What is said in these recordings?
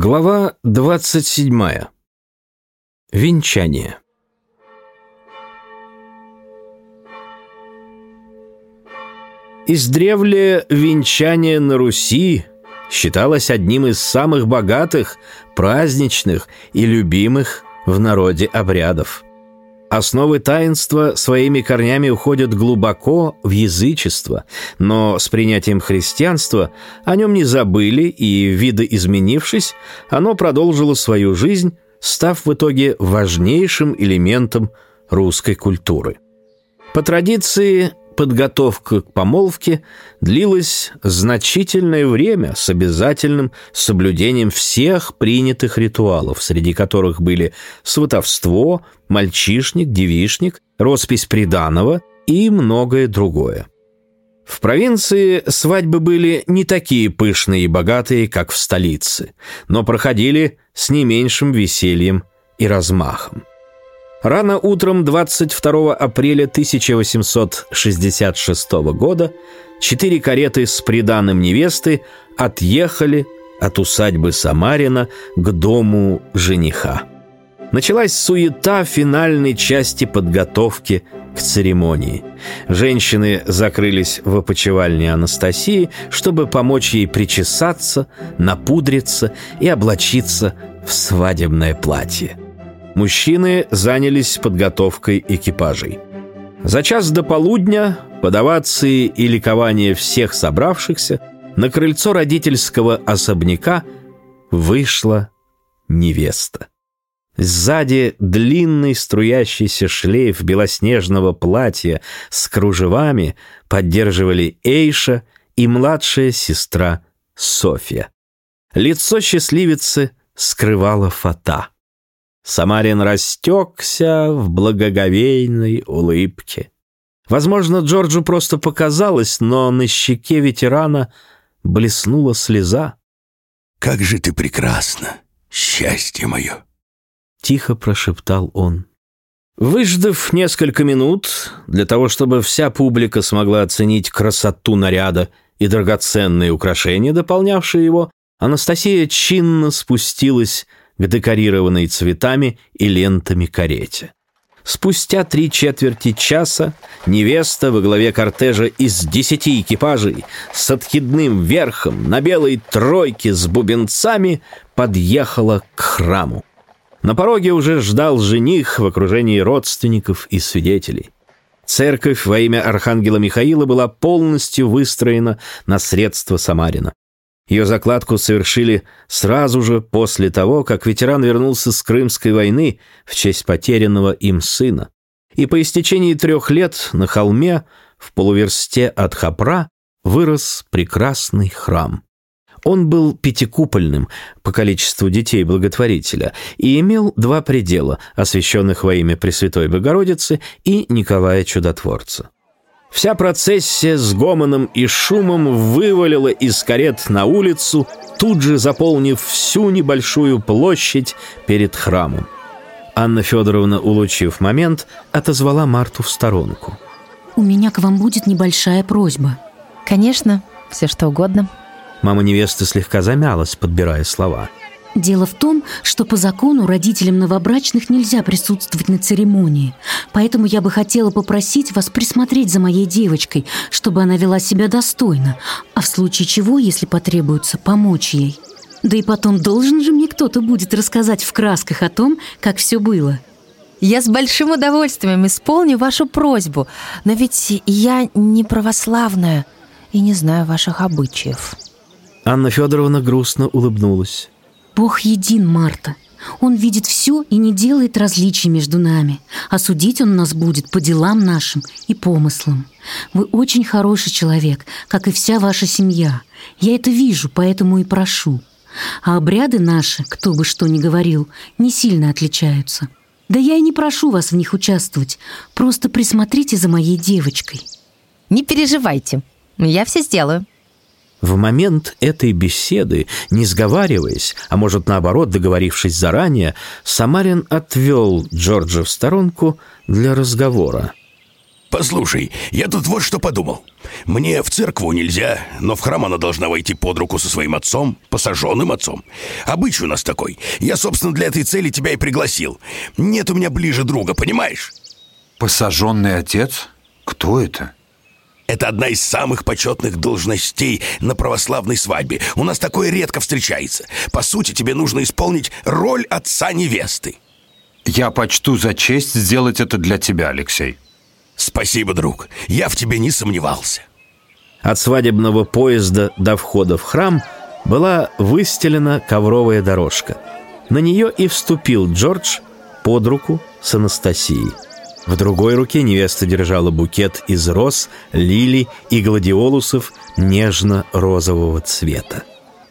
Глава 27. Венчание. Издревле венчание на Руси считалось одним из самых богатых, праздничных и любимых в народе обрядов. Основы таинства своими корнями уходят глубоко в язычество, но с принятием христианства о нем не забыли, и, видоизменившись, оно продолжило свою жизнь, став в итоге важнейшим элементом русской культуры. По традиции, подготовка к помолвке длилась значительное время с обязательным соблюдением всех принятых ритуалов, среди которых были сватовство, мальчишник, девишник, роспись приданого и многое другое. В провинции свадьбы были не такие пышные и богатые, как в столице, но проходили с не меньшим весельем и размахом. Рано утром 22 апреля 1866 года четыре кареты с приданым невесты отъехали от усадьбы Самарина к дому жениха. Началась суета финальной части подготовки к церемонии. Женщины закрылись в опочивальне Анастасии, чтобы помочь ей причесаться, напудриться и облачиться в свадебное платье мужчины занялись подготовкой экипажей. За час до полудня, под и ликование всех собравшихся, на крыльцо родительского особняка вышла невеста. Сзади длинный струящийся шлейф белоснежного платья с кружевами поддерживали Эйша и младшая сестра Софья. Лицо счастливицы скрывала фата. Самарин растекся в благоговейной улыбке. Возможно, Джорджу просто показалось, но на щеке ветерана блеснула слеза. «Как же ты прекрасна, счастье мое!» Тихо прошептал он. Выждав несколько минут, для того, чтобы вся публика смогла оценить красоту наряда и драгоценные украшения, дополнявшие его, Анастасия чинно спустилась к декорированной цветами и лентами карете. Спустя три четверти часа невеста во главе кортежа из десяти экипажей с откидным верхом на белой тройке с бубенцами подъехала к храму. На пороге уже ждал жених в окружении родственников и свидетелей. Церковь во имя архангела Михаила была полностью выстроена на средства Самарина. Ее закладку совершили сразу же после того, как ветеран вернулся с Крымской войны в честь потерянного им сына. И по истечении трех лет на холме, в полуверсте от Хапра, вырос прекрасный храм. Он был пятикупольным по количеству детей благотворителя и имел два предела, освященных во имя Пресвятой Богородицы и Николая Чудотворца. Вся процессия с гомоном и шумом вывалила из карет на улицу, тут же заполнив всю небольшую площадь перед храмом. Анна Федоровна, улучив момент, отозвала Марту в сторонку. «У меня к вам будет небольшая просьба». «Конечно, все что угодно». Мама невесты слегка замялась, подбирая слова. Дело в том, что по закону родителям новобрачных нельзя присутствовать на церемонии. Поэтому я бы хотела попросить вас присмотреть за моей девочкой, чтобы она вела себя достойно, а в случае чего, если потребуется, помочь ей. Да и потом должен же мне кто-то будет рассказать в красках о том, как все было. Я с большим удовольствием исполню вашу просьбу, но ведь я не православная и не знаю ваших обычаев. Анна Федоровна грустно улыбнулась. Бог един, Марта. Он видит все и не делает различий между нами. А судить он нас будет по делам нашим и помыслам. Вы очень хороший человек, как и вся ваша семья. Я это вижу, поэтому и прошу. А обряды наши, кто бы что ни говорил, не сильно отличаются. Да я и не прошу вас в них участвовать. Просто присмотрите за моей девочкой. Не переживайте, я все сделаю. В момент этой беседы, не сговариваясь, а может наоборот договорившись заранее, Самарин отвел Джорджа в сторонку для разговора. Послушай, я тут вот что подумал. Мне в церкву нельзя, но в храм она должна войти под руку со своим отцом, посаженным отцом. Обычай у нас такой. Я, собственно, для этой цели тебя и пригласил. Нет у меня ближе друга, понимаешь? Посаженный отец? Кто это? Это одна из самых почетных должностей на православной свадьбе. У нас такое редко встречается. По сути, тебе нужно исполнить роль отца невесты. Я почту за честь сделать это для тебя, Алексей. Спасибо, друг. Я в тебе не сомневался. От свадебного поезда до входа в храм была выстелена ковровая дорожка. На нее и вступил Джордж под руку с Анастасией. В другой руке невеста держала букет из роз, лилий и гладиолусов нежно-розового цвета.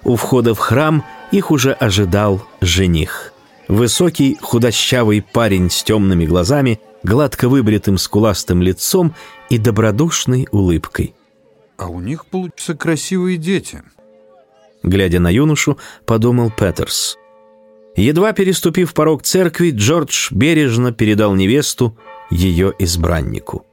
У входа в храм их уже ожидал жених. Высокий, худощавый парень с темными глазами, гладко выбритым скуластым лицом и добродушной улыбкой. А у них, получится, красивые дети. Глядя на юношу, подумал Петерс. Едва переступив порог церкви, Джордж бережно передал невесту ее избраннику.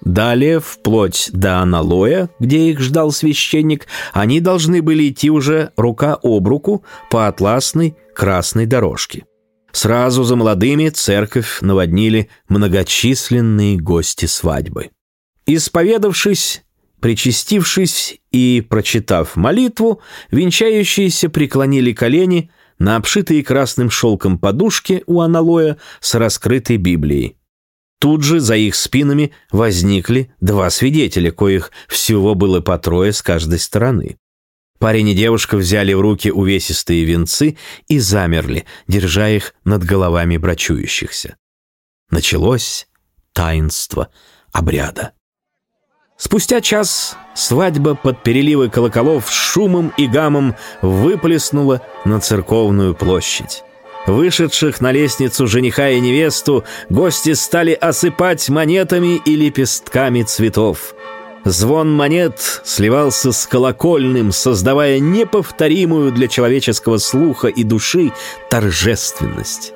Далее, вплоть до аналоя, где их ждал священник, они должны были идти уже рука об руку по атласной красной дорожке. Сразу за молодыми церковь наводнили многочисленные гости свадьбы. Исповедавшись, причастившись и прочитав молитву, венчающиеся преклонили колени на обшитые красным шелком подушке у аналоя с раскрытой Библией. Тут же за их спинами возникли два свидетеля, коих всего было по трое с каждой стороны. Парень и девушка взяли в руки увесистые венцы и замерли, держа их над головами брачующихся. Началось таинство обряда. Спустя час свадьба под переливы колоколов шумом и гамом выплеснула на церковную площадь. Вышедших на лестницу жениха и невесту гости стали осыпать монетами и лепестками цветов. Звон монет сливался с колокольным, создавая неповторимую для человеческого слуха и души торжественность.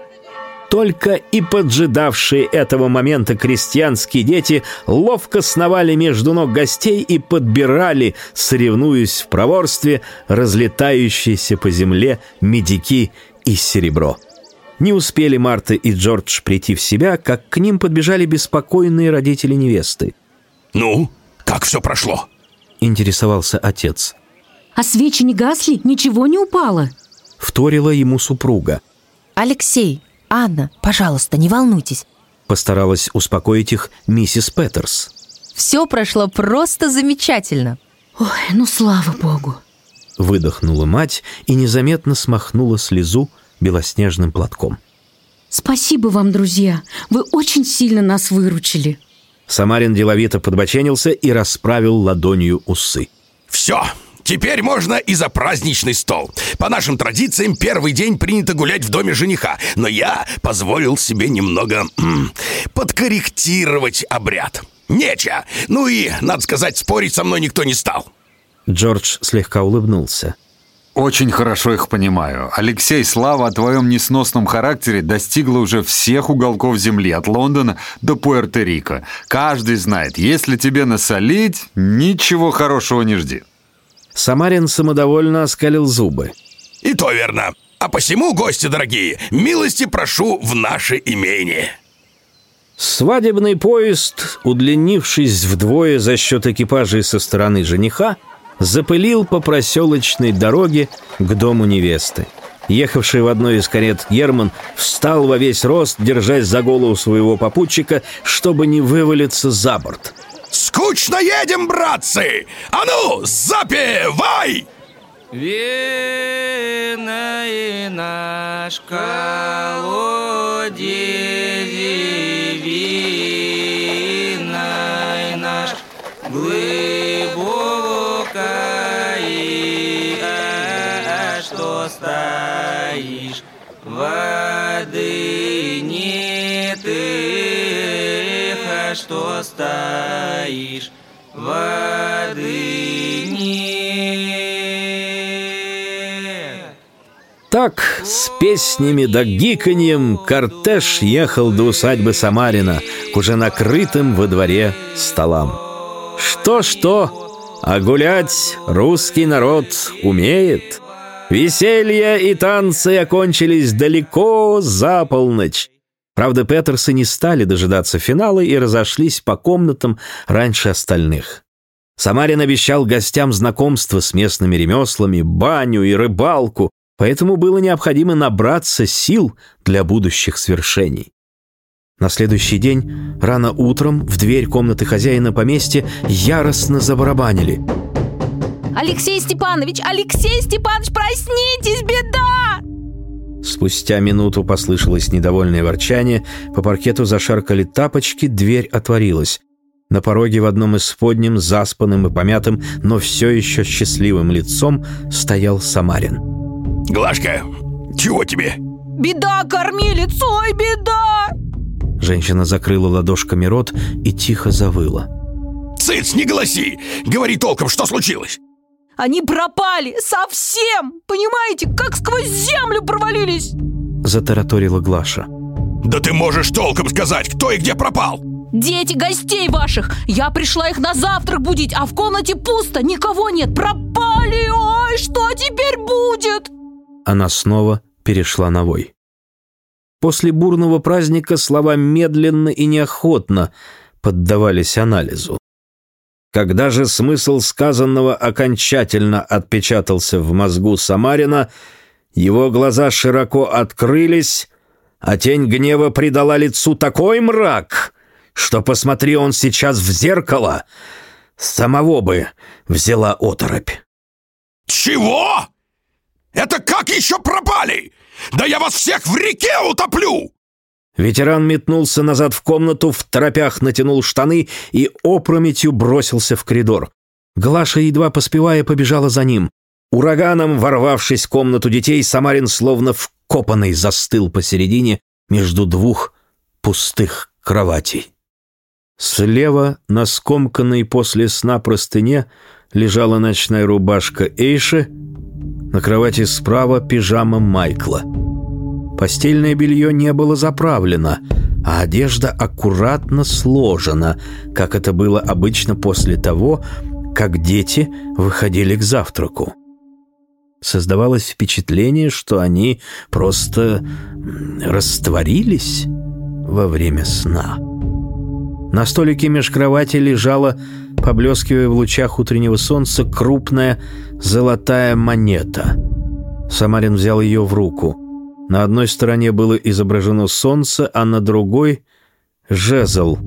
Только и поджидавшие этого момента крестьянские дети ловко сновали между ног гостей и подбирали, соревнуясь в проворстве, разлетающиеся по земле медики и серебро. Не успели Марта и Джордж прийти в себя, как к ним подбежали беспокойные родители невесты. «Ну?» Как все прошло?» — интересовался отец. «А свечи не гасли? Ничего не упало?» — вторила ему супруга. «Алексей, Анна, пожалуйста, не волнуйтесь». Постаралась успокоить их миссис Петерс. «Все прошло просто замечательно». «Ой, ну слава богу!» Выдохнула мать и незаметно смахнула слезу белоснежным платком. «Спасибо вам, друзья! Вы очень сильно нас выручили!» Самарин деловито подбоченился и расправил ладонью усы. «Все, Теперь можно и за праздничный стол. По нашим традициям, первый день принято гулять в доме жениха, но я позволил себе немного м, подкорректировать обряд. Неча. Ну и, надо сказать, спорить со мной никто не стал. Джордж слегка улыбнулся. Очень хорошо их понимаю. Алексей, слава о твоем несносном характере достигла уже всех уголков земли, от Лондона до Пуэрто-Рико. Каждый знает, если тебе насолить, ничего хорошего не жди. Самарин самодовольно оскалил зубы. И то верно. А посему, гости дорогие, милости прошу в наше имение. Свадебный поезд, удлинившись вдвое за счет экипажей со стороны жениха, запылил по проселочной дороге к дому невесты. Ехавший в одной из карет Герман встал во весь рост, держась за голову своего попутчика, чтобы не вывалиться за борт. «Скучно едем, братцы! А ну, запевай!» Веной наш колодец, стоишь, воды не ты, а что стоишь, воды нет. Так, с песнями да гиканьем, кортеж ехал до усадьбы Самарина, к уже накрытым во дворе столам. Что-что, а гулять русский народ умеет. Веселье и танцы окончились далеко за полночь. Правда, Петерсы не стали дожидаться финала и разошлись по комнатам раньше остальных. Самарин обещал гостям знакомство с местными ремеслами, баню и рыбалку, поэтому было необходимо набраться сил для будущих свершений. На следующий день, рано утром, в дверь комнаты хозяина поместья яростно забарабанили. Алексей Степанович, Алексей Степанович, проснитесь, беда! Спустя минуту послышалось недовольное ворчание, по паркету зашаркали тапочки, дверь отворилась. На пороге в одном из подним, заспанным и помятым, но все еще счастливым лицом стоял Самарин. Глашка, чего тебе? Беда, кормилец, ой, беда! Женщина закрыла ладошками рот и тихо завыла. Цыц, не голоси! Говори толком, что случилось? Они пропали совсем! Понимаете, как сквозь землю провалились! Затараторила Глаша. Да ты можешь толком сказать, кто и где пропал! Дети гостей ваших! Я пришла их на завтрак будить, а в комнате пусто, никого нет! Пропали! Ой, что теперь будет? Она снова перешла на вой. После бурного праздника слова медленно и неохотно поддавались анализу. Когда же смысл сказанного окончательно отпечатался в мозгу Самарина, его глаза широко открылись, а тень гнева придала лицу такой мрак, что, посмотри он сейчас в зеркало, самого бы взяла оторопь. Чего? Это как еще пропали? Да я вас всех в реке утоплю! Ветеран метнулся назад в комнату, в торопях натянул штаны и опрометью бросился в коридор. Глаша, едва поспевая, побежала за ним. Ураганом, ворвавшись в комнату детей, Самарин словно вкопанный застыл посередине между двух пустых кроватей. Слева, на скомканной после сна простыне, лежала ночная рубашка Эйши, на кровати справа пижама Майкла — Постельное белье не было заправлено, а одежда аккуратно сложена, как это было обычно после того, как дети выходили к завтраку. Создавалось впечатление, что они просто растворились во время сна. На столике меж кровати лежала, поблескивая в лучах утреннего солнца, крупная золотая монета. Самарин взял ее в руку – на одной стороне было изображено солнце, а на другой — жезл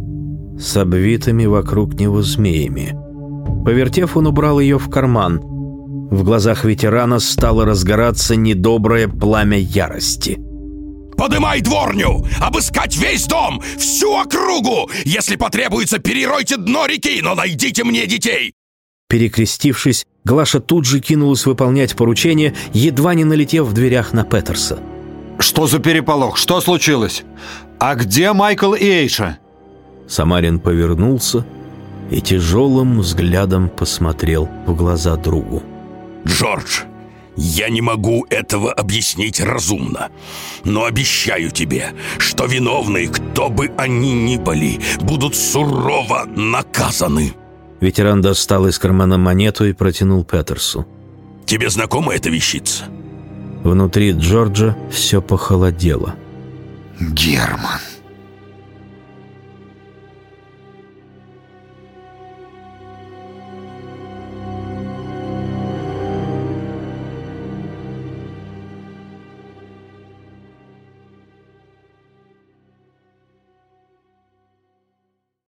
с обвитыми вокруг него змеями. Повертев, он убрал ее в карман. В глазах ветерана стало разгораться недоброе пламя ярости. «Подымай дворню! Обыскать весь дом! Всю округу! Если потребуется, переройте дно реки, но найдите мне детей!» Перекрестившись, Глаша тут же кинулась выполнять поручение, едва не налетев в дверях на Петерса. Что за переполох? Что случилось? А где Майкл и Эйша?» Самарин повернулся и тяжелым взглядом посмотрел в глаза другу. «Джордж, я не могу этого объяснить разумно, но обещаю тебе, что виновные, кто бы они ни были, будут сурово наказаны». Ветеран достал из кармана монету и протянул Петерсу. «Тебе знакома эта вещица?» Внутри Джорджа все похолодело. «Герман,